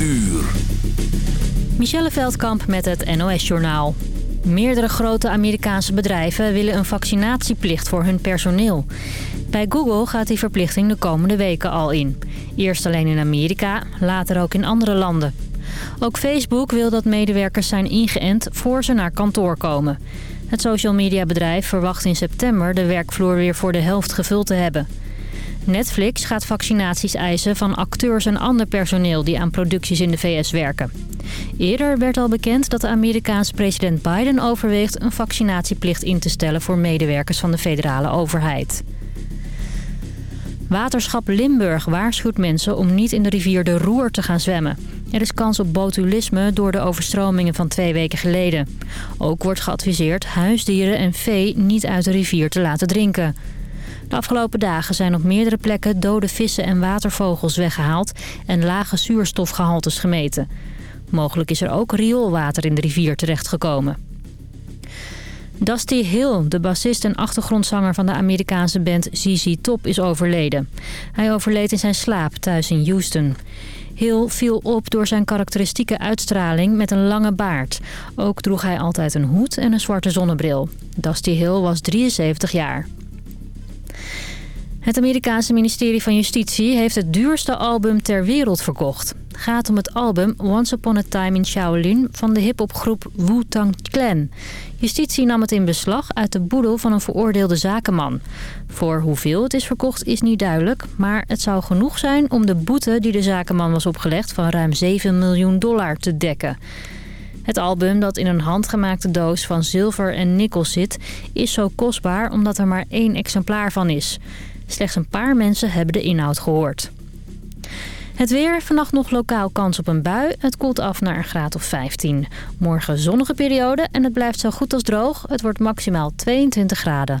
uur. Michelle Veldkamp met het NOS-journaal. Meerdere grote Amerikaanse bedrijven willen een vaccinatieplicht voor hun personeel. Bij Google gaat die verplichting de komende weken al in. Eerst alleen in Amerika, later ook in andere landen. Ook Facebook wil dat medewerkers zijn ingeënt voor ze naar kantoor komen. Het social media bedrijf verwacht in september de werkvloer weer voor de helft gevuld te hebben. Netflix gaat vaccinaties eisen van acteurs en ander personeel die aan producties in de VS werken. Eerder werd al bekend dat de Amerikaanse president Biden overweegt een vaccinatieplicht in te stellen voor medewerkers van de federale overheid. Waterschap Limburg waarschuwt mensen om niet in de rivier de Roer te gaan zwemmen. Er is kans op botulisme door de overstromingen van twee weken geleden. Ook wordt geadviseerd huisdieren en vee niet uit de rivier te laten drinken. De afgelopen dagen zijn op meerdere plekken dode vissen en watervogels weggehaald... en lage zuurstofgehaltes gemeten. Mogelijk is er ook rioolwater in de rivier terechtgekomen. Dusty Hill, de bassist en achtergrondzanger van de Amerikaanse band ZZ Top, is overleden. Hij overleed in zijn slaap thuis in Houston. Hill viel op door zijn karakteristieke uitstraling met een lange baard. Ook droeg hij altijd een hoed en een zwarte zonnebril. Dusty Hill was 73 jaar. Het Amerikaanse ministerie van Justitie heeft het duurste album ter wereld verkocht. Het gaat om het album Once Upon a Time in Shaolin van de hiphopgroep Wu-Tang Clan. Justitie nam het in beslag uit de boedel van een veroordeelde zakenman. Voor hoeveel het is verkocht is niet duidelijk, maar het zou genoeg zijn om de boete die de zakenman was opgelegd van ruim 7 miljoen dollar te dekken. Het album, dat in een handgemaakte doos van zilver en nikkel zit, is zo kostbaar omdat er maar één exemplaar van is. Slechts een paar mensen hebben de inhoud gehoord. Het weer, vannacht nog lokaal kans op een bui. Het koelt af naar een graad of 15. Morgen zonnige periode en het blijft zo goed als droog. Het wordt maximaal 22 graden.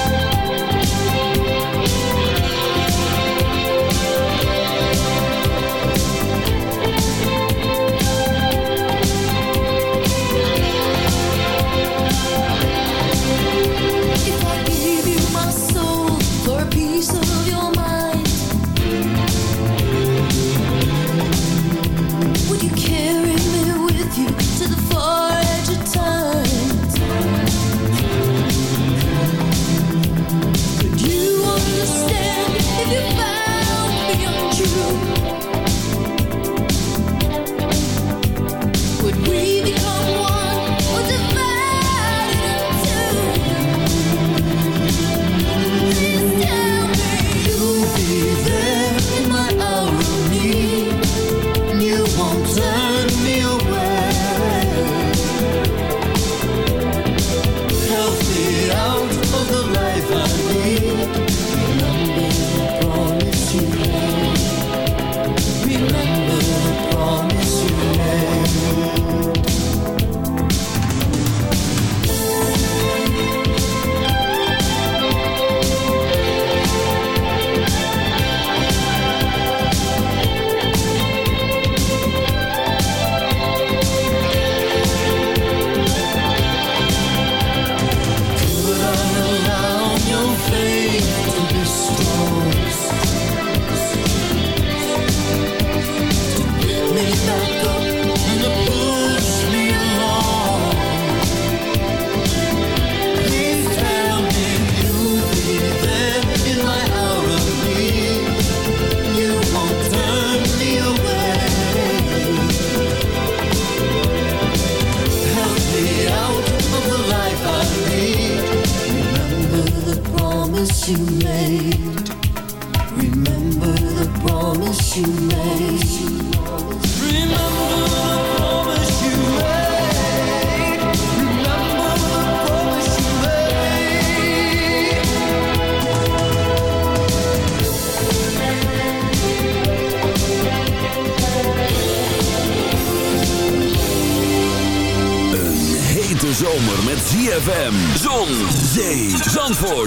with you.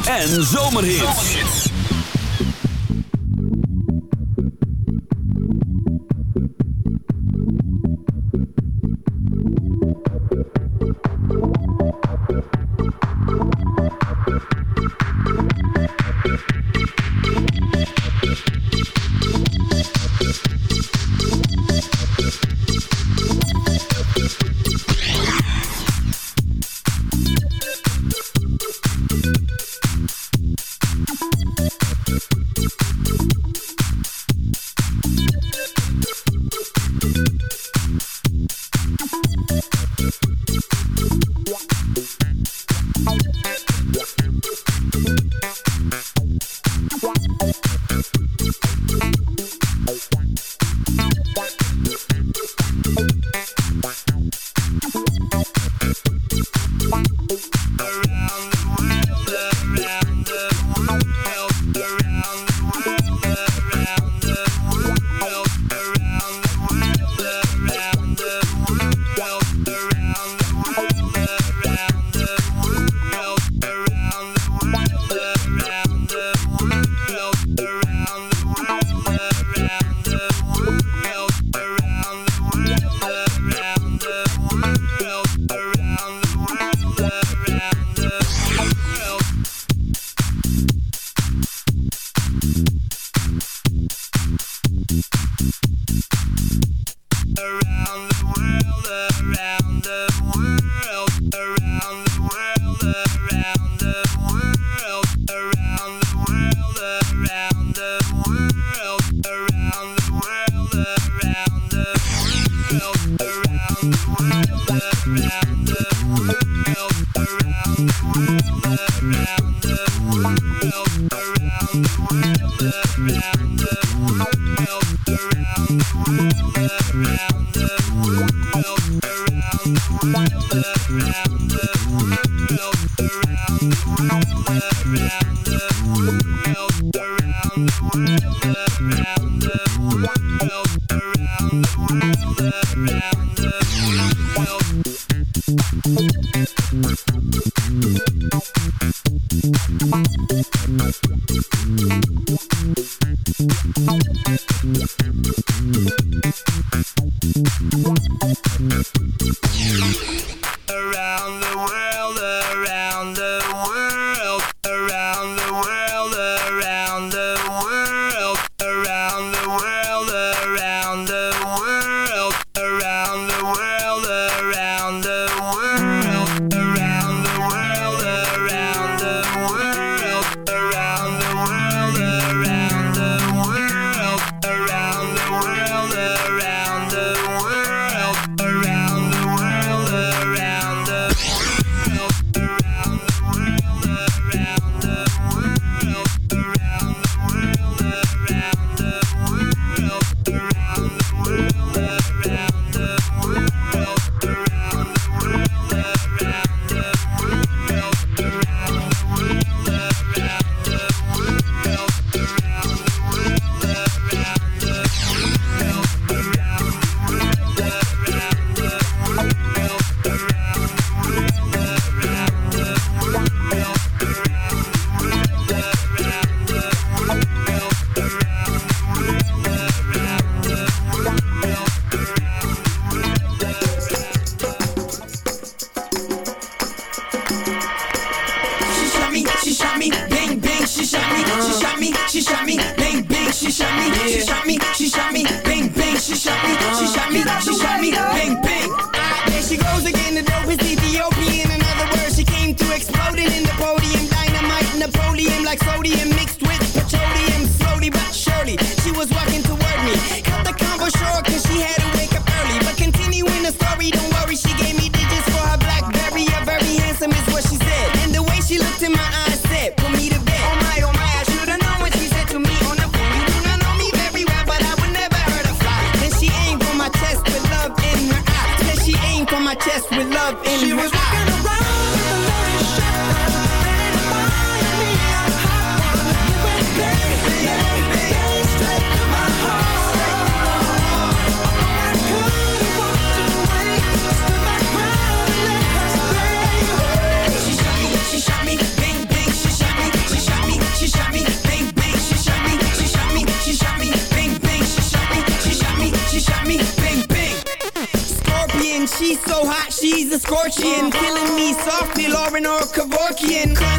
En zomerhits.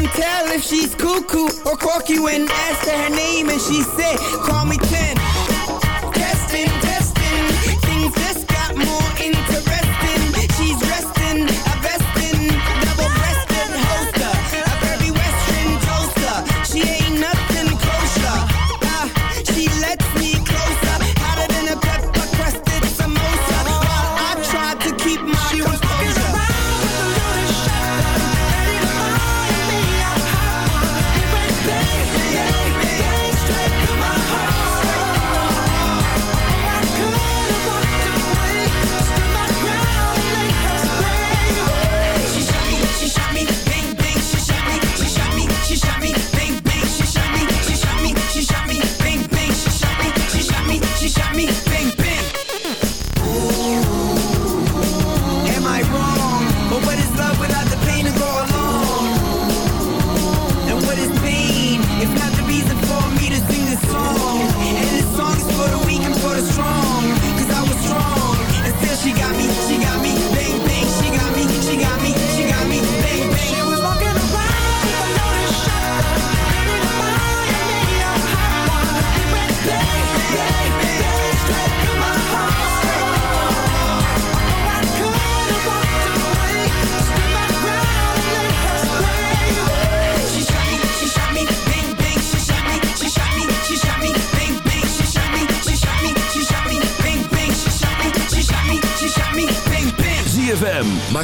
tell if she's cuckoo or quirky when asked her name and she said, call me Tim.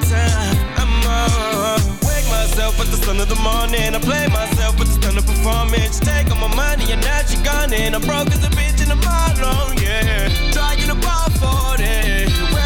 time I'm on. Wake myself with the sun of the morning. I play myself with the stun of performance. Take all my money and now she gone. And I'm broke as a bitch in the bottom, yeah. Trying to ball for it.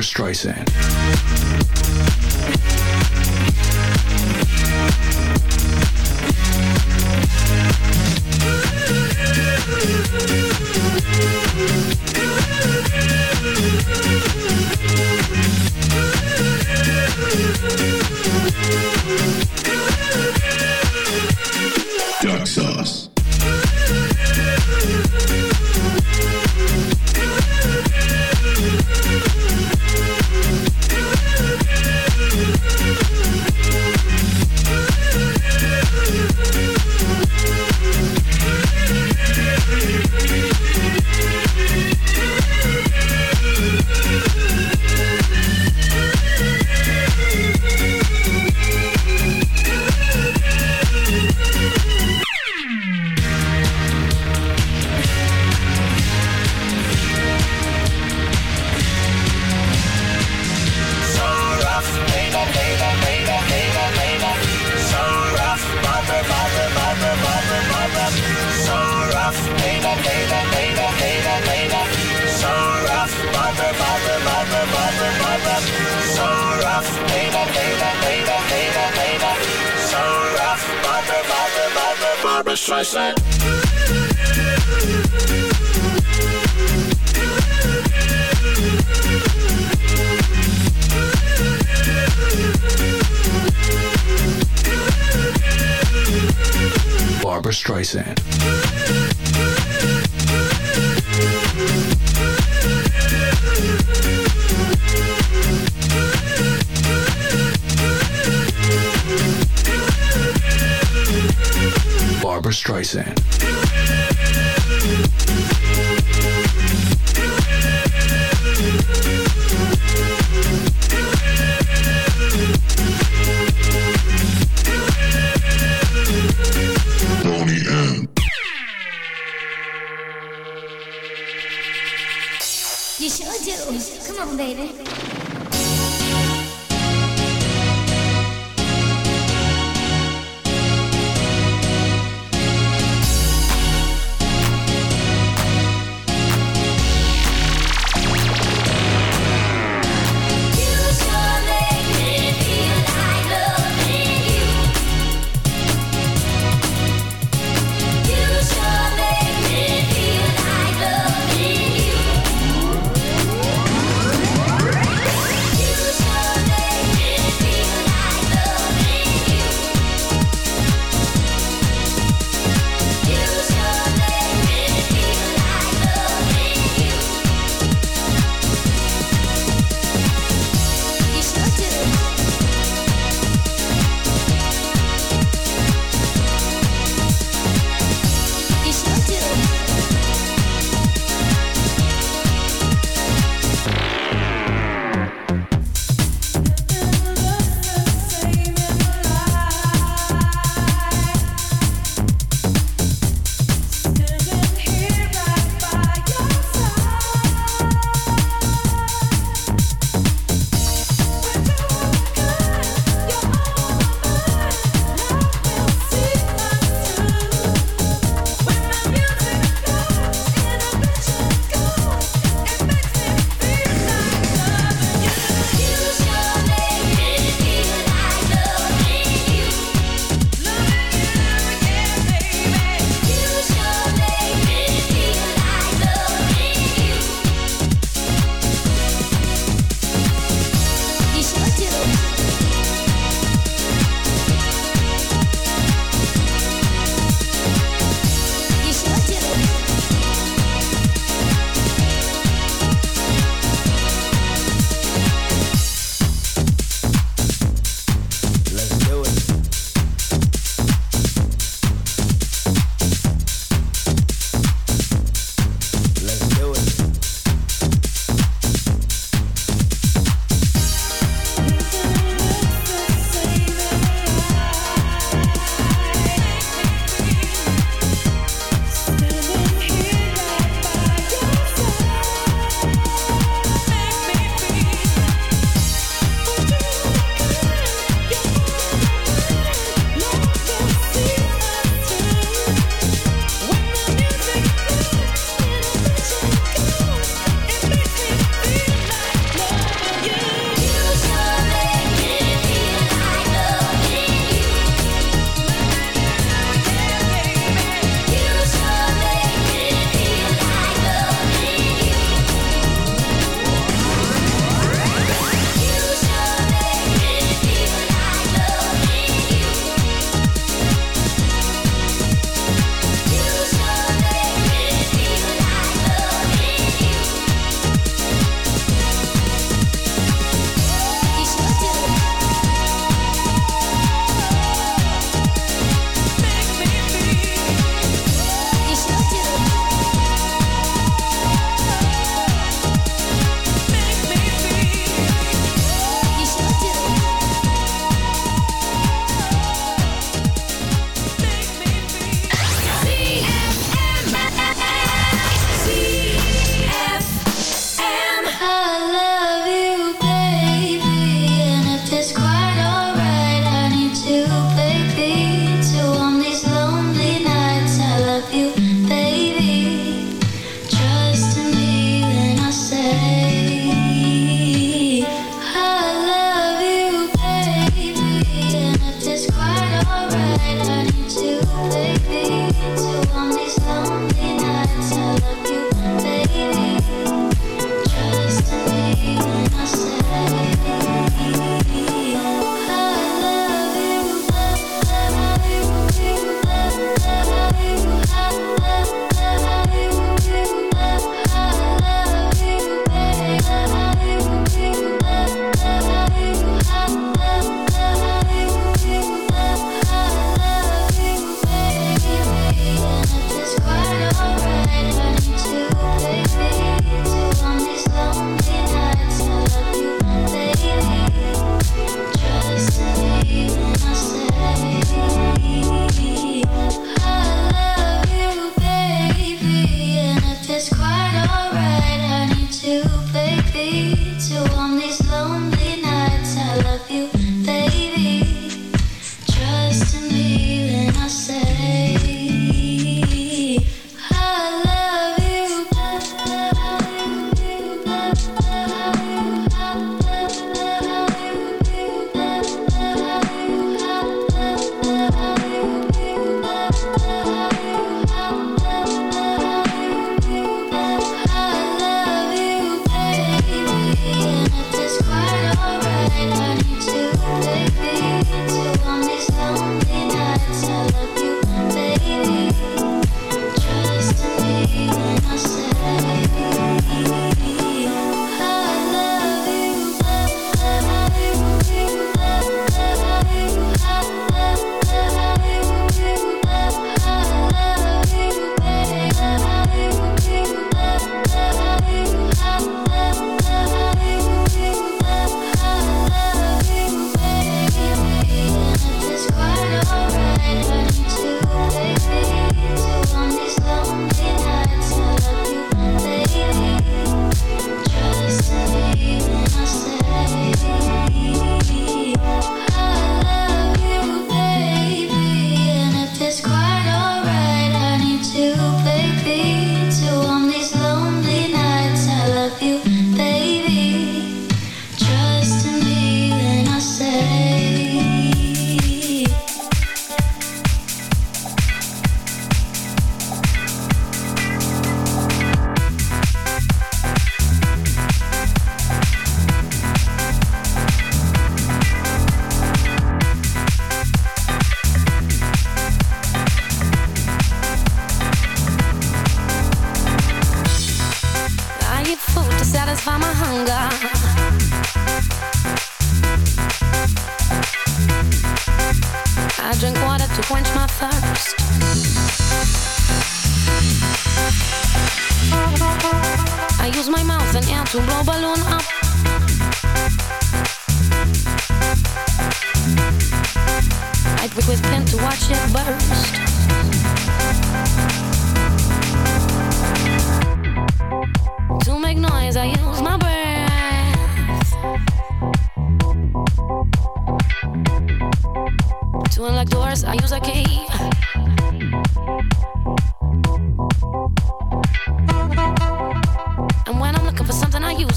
Streisand.